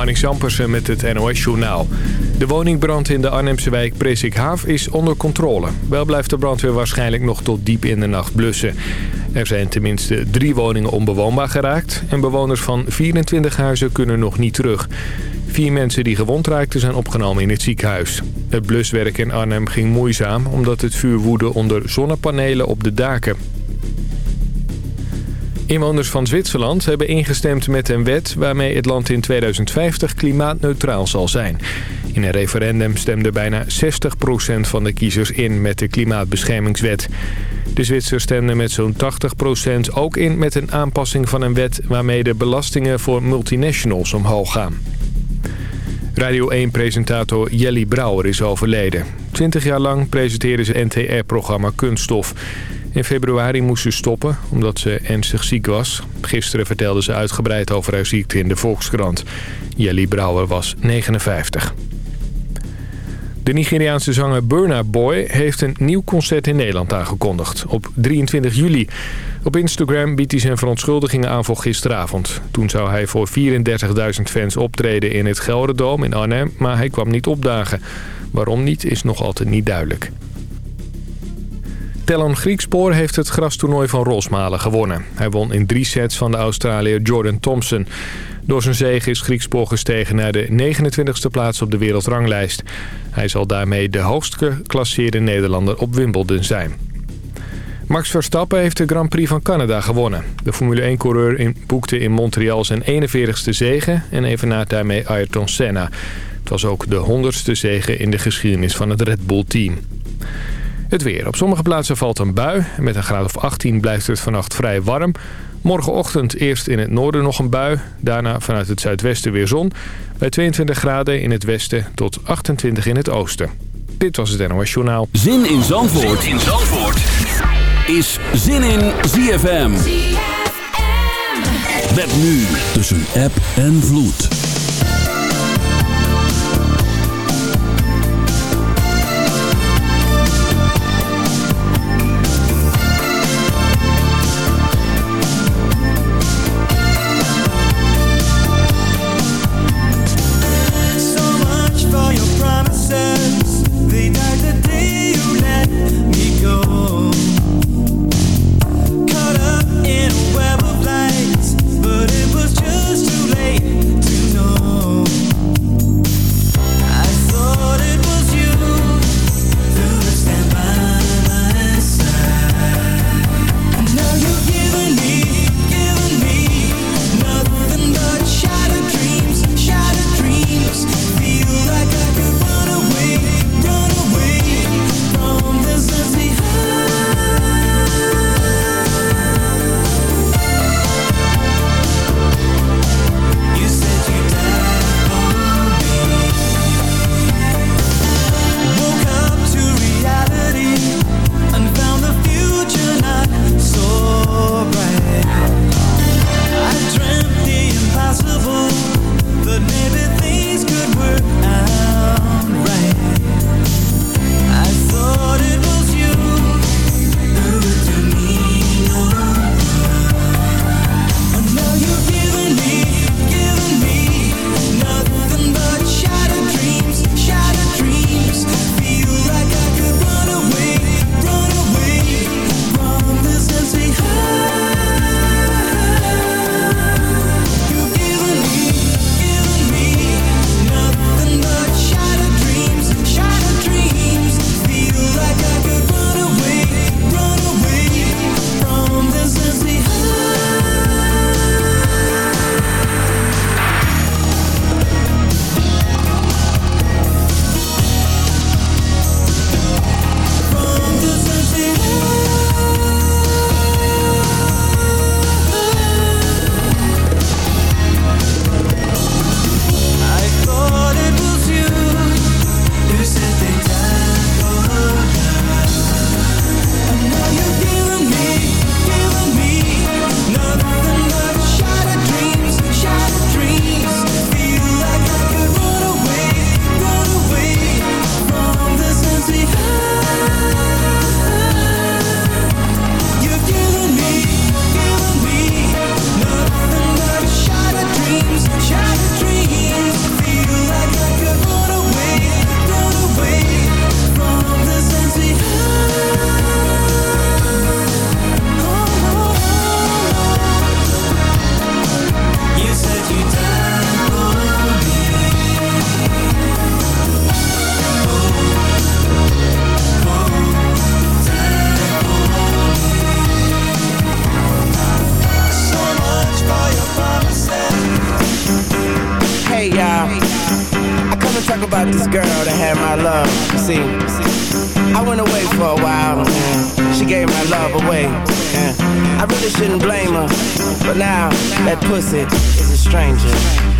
Ampersen met het NOS-journaal. De woningbrand in de Arnhemse wijk Presikhaaf is onder controle. Wel blijft de brandweer waarschijnlijk nog tot diep in de nacht blussen. Er zijn tenminste drie woningen onbewoonbaar geraakt... en bewoners van 24 huizen kunnen nog niet terug. Vier mensen die gewond raakten zijn opgenomen in het ziekenhuis. Het bluswerk in Arnhem ging moeizaam... omdat het vuur woedde onder zonnepanelen op de daken. Inwoners van Zwitserland hebben ingestemd met een wet... waarmee het land in 2050 klimaatneutraal zal zijn. In een referendum stemde bijna 60% van de kiezers in met de klimaatbeschermingswet. De Zwitsers stemden met zo'n 80% ook in met een aanpassing van een wet... waarmee de belastingen voor multinationals omhoog gaan. Radio 1-presentator Jelly Brouwer is overleden. Twintig jaar lang presenteerde ze NTR-programma Kunststof... In februari moest ze stoppen omdat ze ernstig ziek was. Gisteren vertelde ze uitgebreid over haar ziekte in de Volkskrant. Jelly Brouwer was 59. De Nigeriaanse zanger Burna Boy heeft een nieuw concert in Nederland aangekondigd. Op 23 juli. Op Instagram biedt hij zijn verontschuldigingen aan voor gisteravond. Toen zou hij voor 34.000 fans optreden in het Gelderdoom in Arnhem, maar hij kwam niet opdagen. Waarom niet is nog altijd niet duidelijk. Telon Griekspoor heeft het grastoernooi van Rosmalen gewonnen. Hij won in drie sets van de Australiër Jordan Thompson. Door zijn zege is Griekspoor gestegen naar de 29e plaats op de wereldranglijst. Hij zal daarmee de hoogst geclasseerde Nederlander op Wimbledon zijn. Max Verstappen heeft de Grand Prix van Canada gewonnen. De Formule 1-coureur boekte in Montreal zijn 41ste zege en evenaart daarmee Ayrton Senna. Het was ook de 100ste zege in de geschiedenis van het Red Bull-team. Het weer. Op sommige plaatsen valt een bui. Met een graad of 18 blijft het vannacht vrij warm. Morgenochtend eerst in het noorden nog een bui. Daarna vanuit het zuidwesten weer zon. Bij 22 graden in het westen tot 28 in het oosten. Dit was het NOS Journaal. Zin in Zandvoort, zin in Zandvoort. is Zin in ZFM. ZFM. Met nu tussen app en vloed. She gave my love away. I really shouldn't blame her, but now that pussy is a stranger.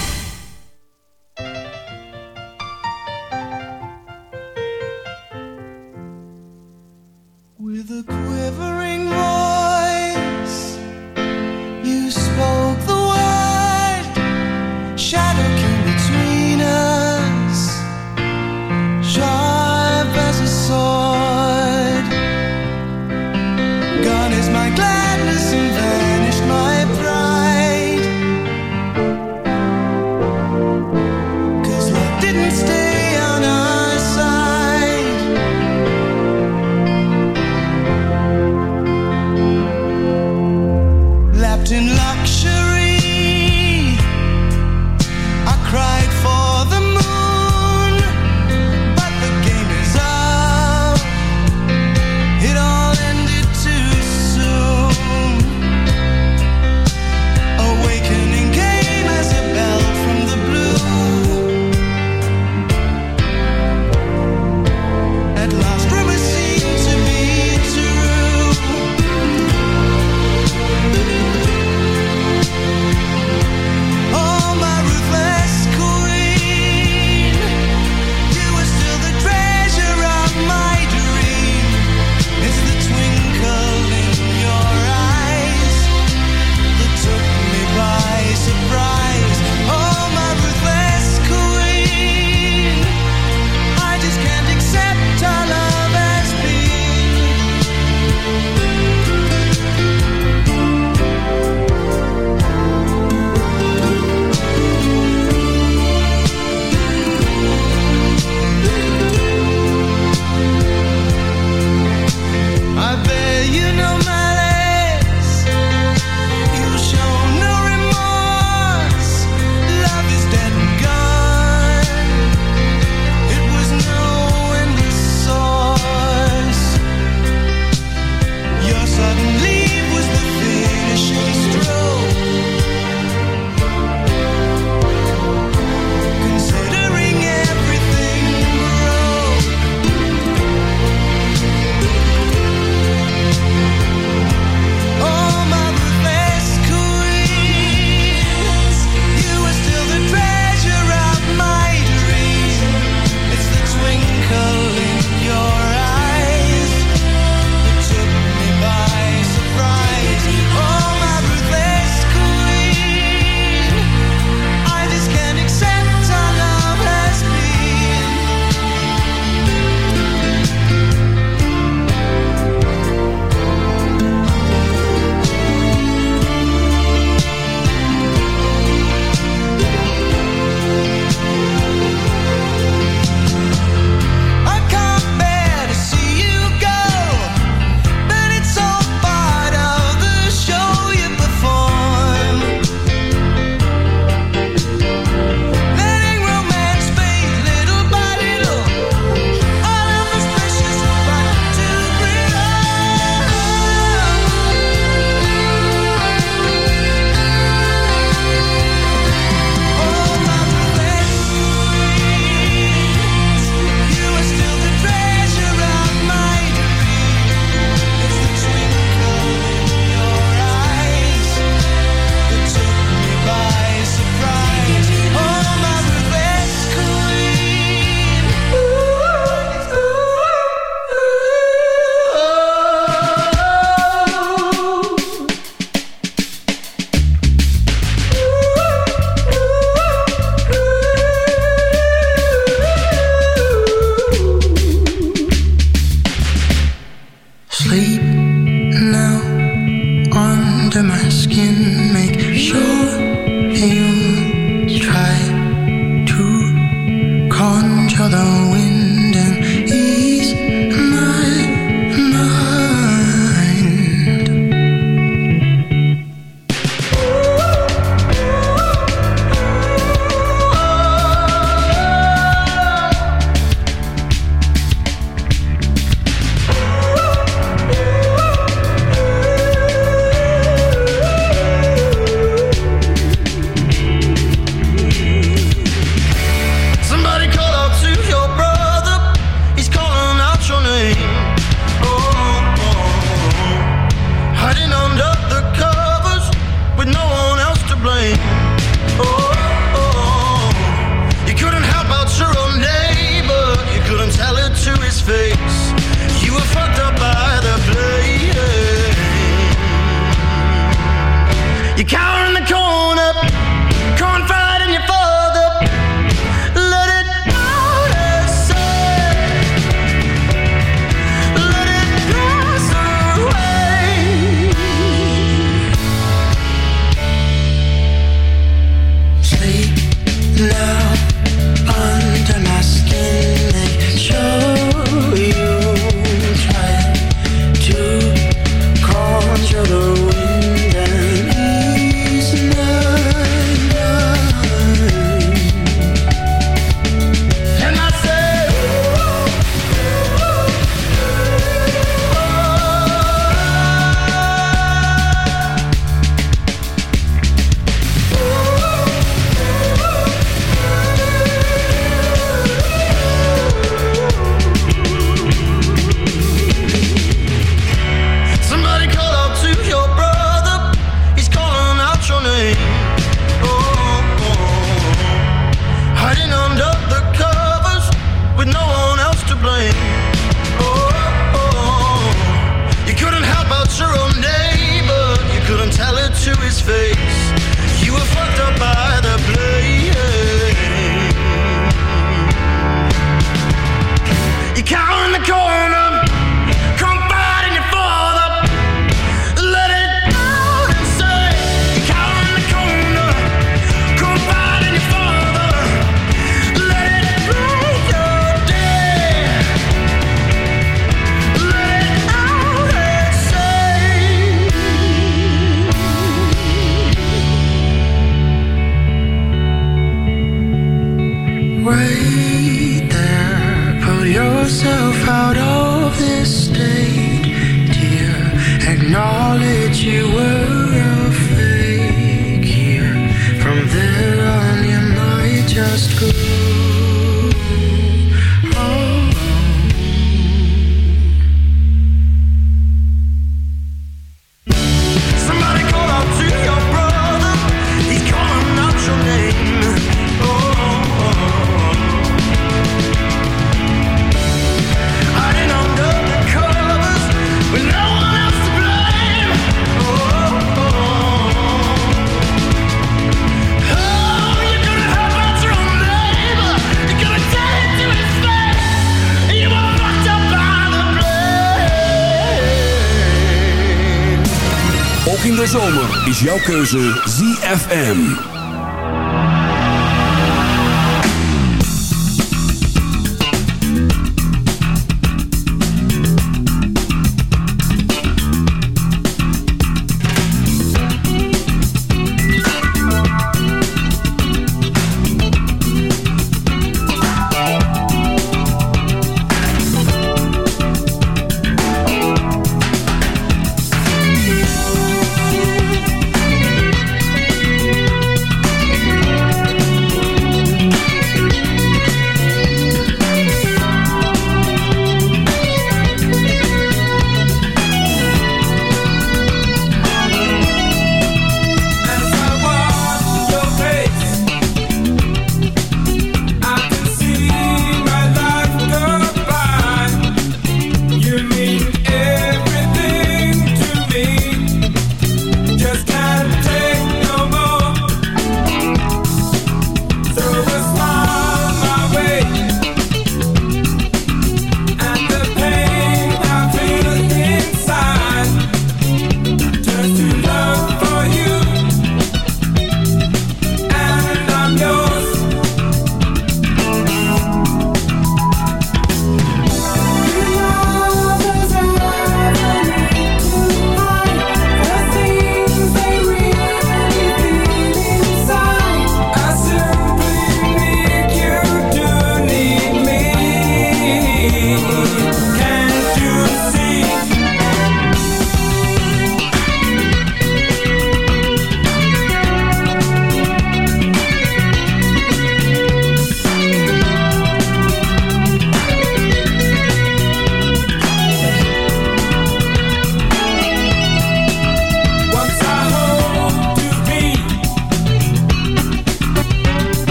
Jouw keuze ZFM.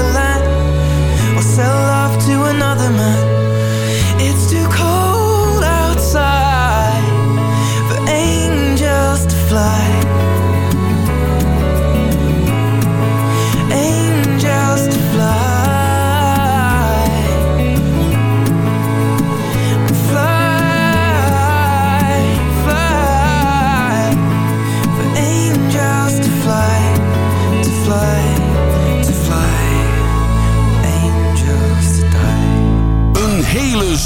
another land or sell love to another man.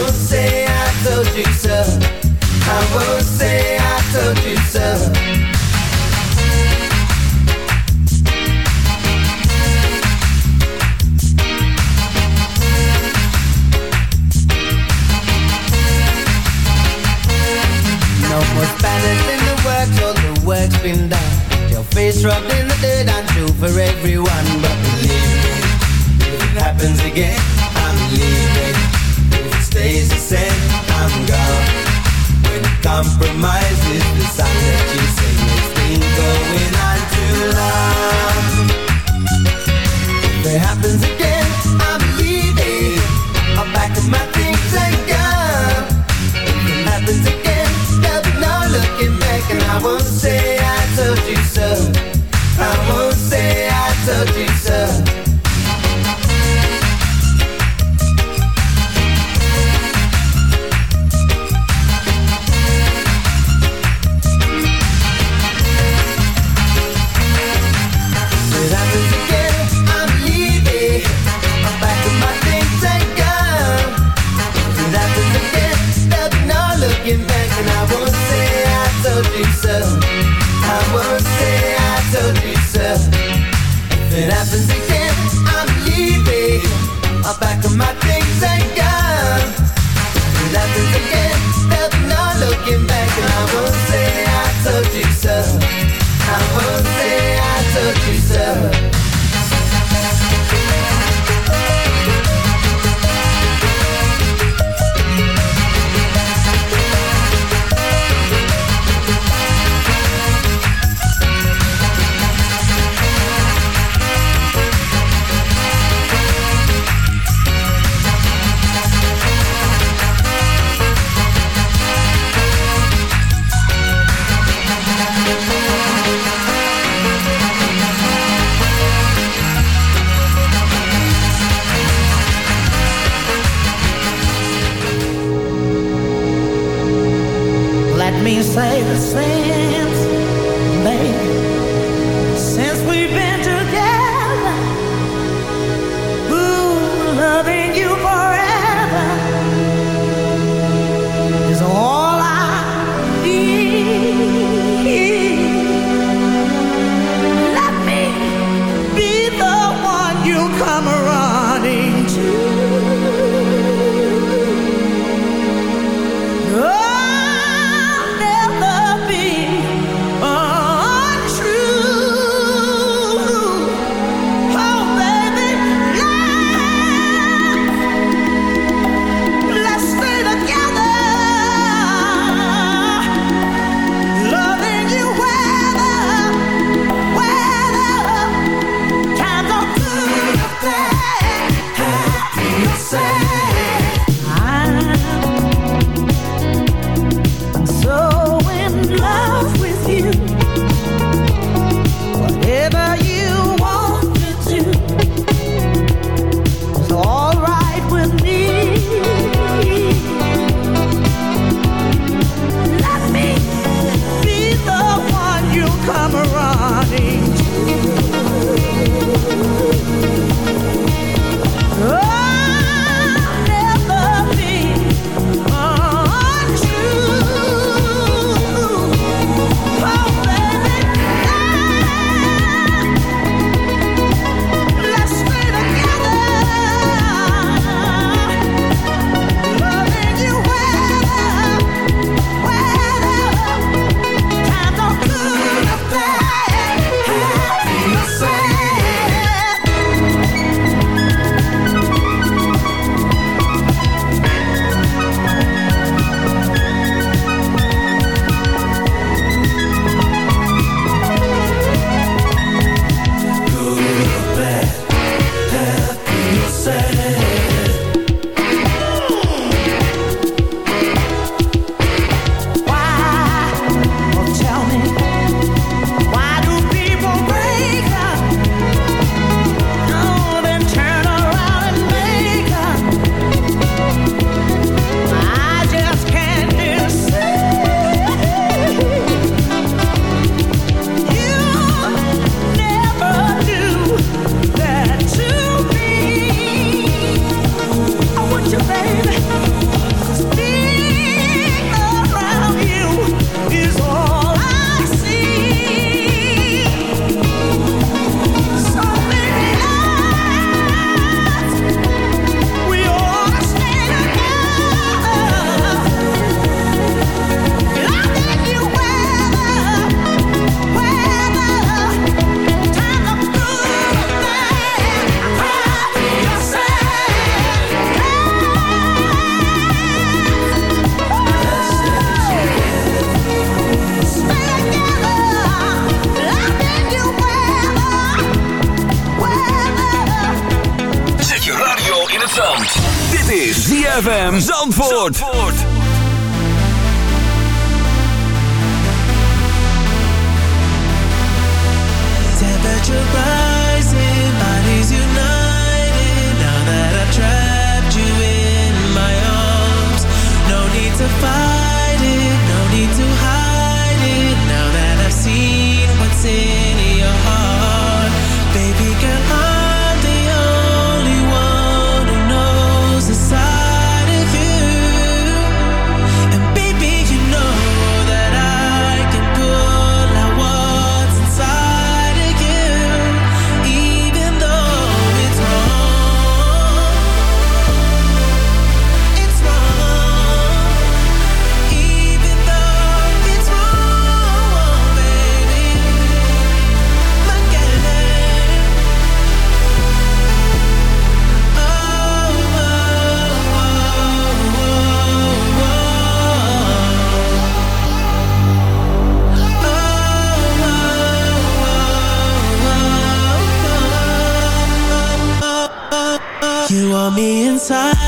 won't say I told you so. I won't say I told you so. The all the work's been done Your face rubbed in the dirt, true for everyone But believe me, if it happens again, I'm leaving says he said I'm gone. When compromise is the sign that you say It's been going on too long. If it happens again it happens is ZFM Zandvoort. You want me inside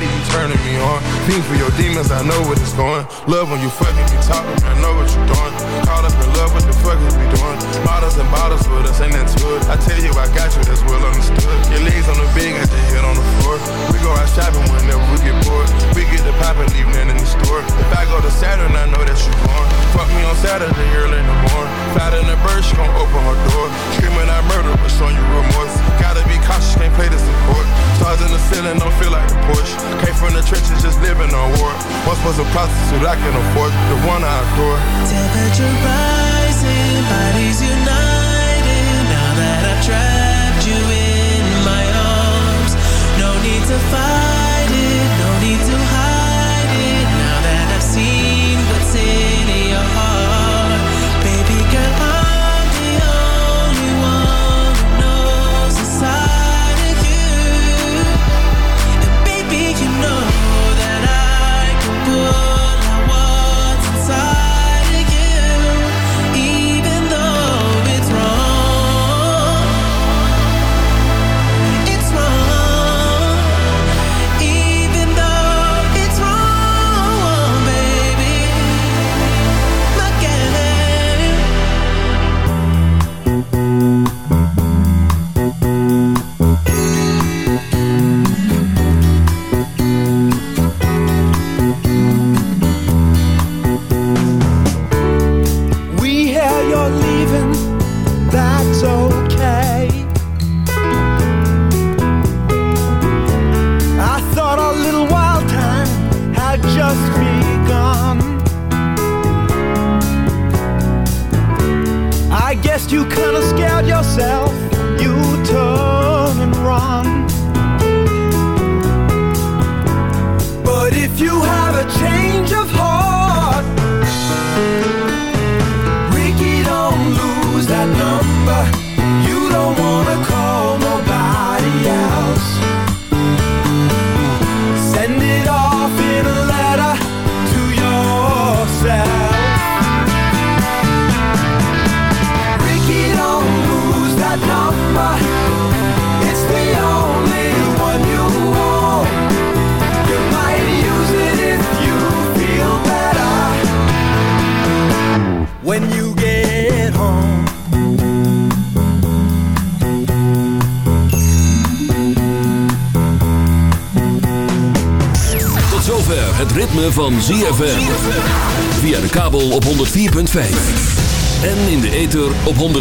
And you turning me on. Fiend for your demons, I know what it's going. Love when you fucking be talking, I know what you're doing. Caught up in love, what the fuck is we doing? Models and bottles with us, ain't that to it? I tell you, I got you, that's well understood. Your legs on the bed, got your head on the floor. We go out shopping whenever we get bored. We get the poppin', leave nothing in the store. If I go to Saturn, I know that you born. Fuck me on Saturday early in the morning. Fat in the bird, she gon' open her door. Screaming out murder, but showing you remorse. Cautious, can't play this in court. Stars in the ceiling, don't feel like Porsche. Came from the trenches, just living on war. Once was a prostitute, I can afford the one I adore. Temperature rising, bodies united. Now that I've trapped you in my arms, no need to fight it, no need to hide